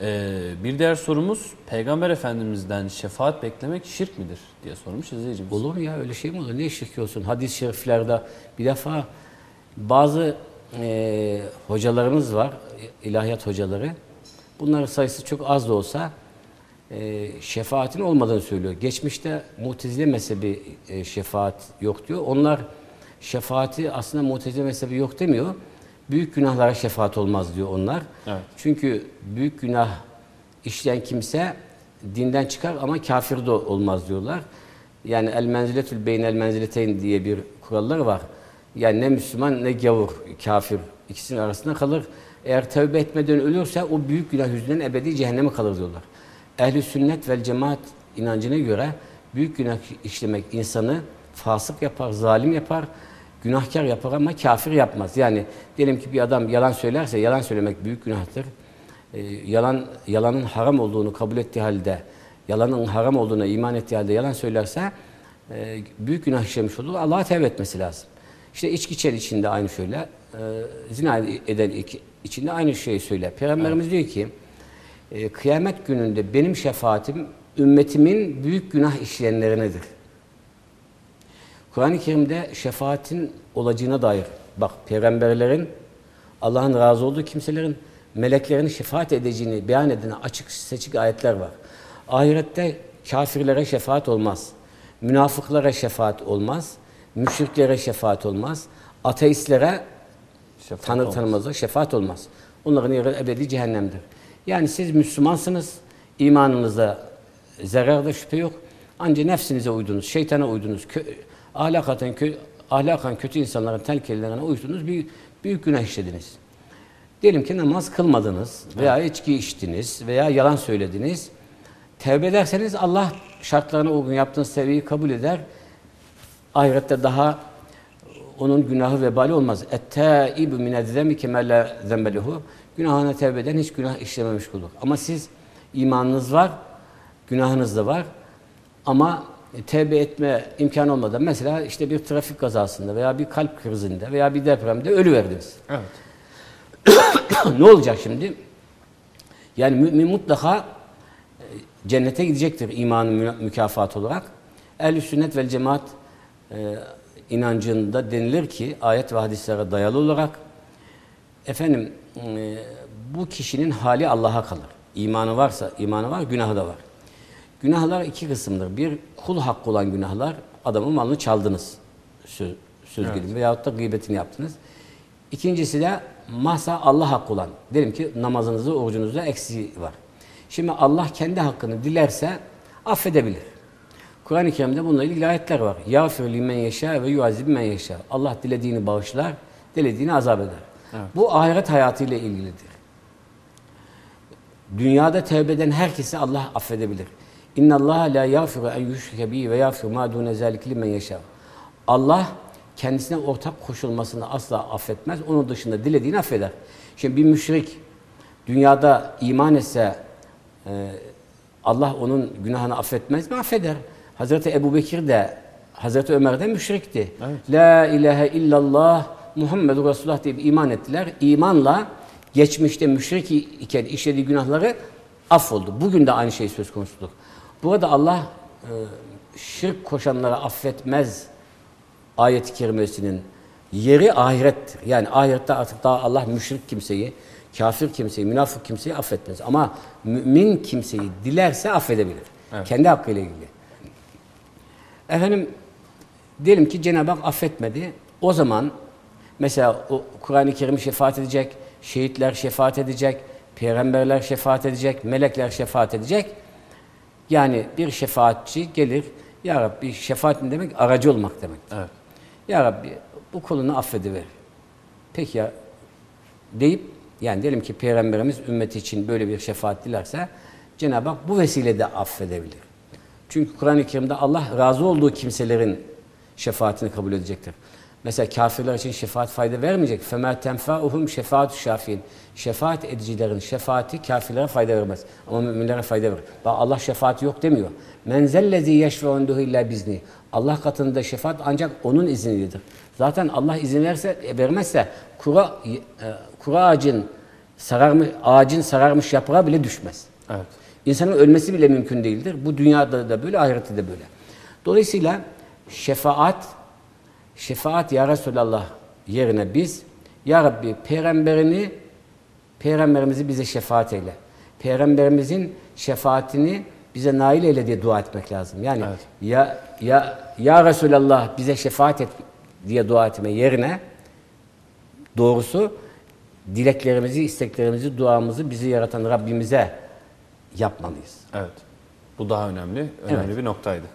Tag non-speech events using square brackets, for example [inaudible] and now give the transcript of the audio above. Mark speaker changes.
Speaker 1: Ee, bir diğer sorumuz Peygamber Efendimiz'den şefaat beklemek şirk midir diye sormuş izleyicimiz.
Speaker 2: Olur mu ya öyle şey mi olur? Ne şirk olsun? Hadis-i şeriflerde bir defa bazı e, hocalarımız var, ilahiyat hocaları. Bunların sayısı çok az da olsa e, şefaatin olmadığını söylüyor. Geçmişte Mutezile mezhebi e, şefaat yok diyor. Onlar şefaati aslında Mutezile mezhebi yok demiyor. Büyük günahlara şefaat olmaz diyor onlar.
Speaker 1: Evet.
Speaker 2: Çünkü büyük günah işleyen kimse dinden çıkar ama kafir de olmaz diyorlar. Yani el menziletül beynel menzileteyn diye bir kuralları var. Yani ne Müslüman ne gavur, kafir ikisinin arasında kalır. Eğer tövbe etmeden ölürse o büyük günah yüzünden ebedi cehenneme kalır diyorlar. Ehli sünnet vel cemaat inancına göre büyük günah işlemek insanı fasık yapar, zalim yapar, günahkar yapar ama kafir yapmaz. Yani diyelim ki bir adam yalan söylerse yalan söylemek büyük günahtır. Ee, yalan yalanın haram olduğunu kabul ettiği halde, yalanın haram olduğuna iman ettiği halde yalan söylerse e, büyük günah işlemiş olur. Allah'a tevbe etmesi lazım. İşte içki içen için de aynı şöyle, e, zina eden için de aynı şeyi söyler. Peygamberimiz diyor ki, e, kıyamet gününde benim şefaatim ümmetimin büyük günah işleyenlerinedir. Kur'an-ı Kerim'de şefaatin olacağına dair, bak peygamberlerin, Allah'ın razı olduğu kimselerin meleklerin şefaat edeceğini beyan eden açık seçik ayetler var. Ahirette kafirlere şefaat olmaz. Münafıklara şefaat olmaz. Müşriklere şefaat olmaz. Ateistlere
Speaker 1: Şefaat
Speaker 2: tanır
Speaker 1: olmaz.
Speaker 2: tanımazlar şefaat olmaz. Onların yeri ebedi cehennemdir. Yani siz Müslümansınız. imanınızda zararda şüphe yok. Ancak nefsinize uydunuz, şeytana uydunuz, kö, ahlakaten, kö, ahlakan kötü insanların telkellerine uydunuz, bir büyük günah işlediniz. Diyelim ki namaz kılmadınız veya içki içtiniz veya yalan söylediniz. Tevbe ederseniz Allah şartlarına uygun yaptığınız tevbeyi kabul eder. Ahirette daha onun günahı vebali olmaz. Ettaibu minezzemi kemelle zembelehu. Günahına tevbe eden hiç günah işlememiş olur. Ama siz imanınız var, günahınız da var. Ama tevbe etme imkanı olmadan mesela işte bir trafik kazasında veya bir kalp krizinde veya bir depremde ölü verdiniz.
Speaker 1: Evet. [coughs]
Speaker 2: ne olacak şimdi? Yani mümin mutlaka e, cennete gidecektir imanın mü- mükafatı olarak. Ehl-i sünnet vel cemaat e, inancında denilir ki ayet ve hadislere dayalı olarak efendim e, bu kişinin hali Allah'a kalır. İmanı varsa imanı var, günahı da var. Günahlar iki kısımdır. Bir kul hakkı olan günahlar adamın malını çaldınız söz, söz gelimi veyahut da gıybetini yaptınız. İkincisi de mahsa Allah hakkı olan. Diyelim ki namazınızda, orucunuzda eksiği var. Şimdi Allah kendi hakkını dilerse affedebilir. Kur'an-ı Kerim'de bununla ilgili ayetler var. Yağfir limen yeşâ ve yuazib men yeşâ. Allah dilediğini bağışlar, dilediğini azap eder. Bu ahiret hayatıyla ilgilidir. Dünyada tevbe eden herkesi Allah affedebilir. Allah la yaghfiru en yushrike bihi ve yaghfiru ma dune zalike limen yeşâ. Allah kendisine ortak koşulmasını asla affetmez. Onun dışında dilediğini affeder. Şimdi bir müşrik dünyada iman etse e, Allah onun günahını affetmez mi? Affeder. Hazreti Ebu Bekir de Hazreti Ömer de müşrikti. La ilahe illallah Muhammedur Resulullah diye bir iman ettiler. İmanla geçmişte müşrik iken işlediği günahları affoldu. Bugün de aynı şey söz konusudur. Burada Allah e, şirk koşanları affetmez ayet-i kerimesinin yeri ahirettir. Yani ahirette artık daha Allah müşrik kimseyi, kafir kimseyi, münafık kimseyi affetmez. Ama mümin kimseyi dilerse affedebilir. Kendi hakkıyla ilgili. Efendim diyelim ki Cenab-ı Hak affetmedi. O zaman mesela Kur'an-ı Kerim şefaat edecek, şehitler şefaat edecek, peygamberler şefaat edecek, melekler şefaat edecek. Yani bir şefaatçi gelir, Ya Rabbi şefaat mi demek? Aracı olmak demek.
Speaker 1: Evet.
Speaker 2: Ya Rabbi bu kulunu affediver. Peki ya deyip yani diyelim ki Peygamberimiz ümmeti için böyle bir şefaat dilerse Cenab-ı Hak bu vesileyle affedebilir. Çünkü Kur'an-ı Kerim'de Allah razı olduğu kimselerin şefaatini kabul edecektir. Mesela kafirler için şefaat fayda vermeyecek. فَمَا تَنْفَعُهُمْ شَفَاعَةُ şafiin. Şefaat edicilerin şefaati kafirlere fayda vermez. Ama müminlere fayda verir. Bak Allah şefaati yok demiyor. مَنْ زَلَّذ۪ي يَشْفَعُنْدُهُ illa bizni. Allah katında şefaat ancak onun izniyledir. Zaten Allah izin verse, e, vermezse kura, e, kura ağacın sararmış, ağacın sararmış yaprağı bile düşmez.
Speaker 1: Evet.
Speaker 2: İnsanın ölmesi bile mümkün değildir. Bu dünyada da böyle, ahirette de böyle. Dolayısıyla şefaat, şefaat ya Resulallah yerine biz, Ya Rabbi peygamberini, peygamberimizi bize şefaat eyle. Peygamberimizin şefaatini bize nail eyle diye dua etmek lazım. Yani
Speaker 1: Evet.
Speaker 2: ya ya ya Resulallah bize şefaat et diye dua etme yerine doğrusu dileklerimizi, isteklerimizi, duamızı bizi yaratan Rabbimize yapmalıyız.
Speaker 1: Evet. Bu daha önemli. Önemli
Speaker 2: Evet.
Speaker 1: bir noktaydı.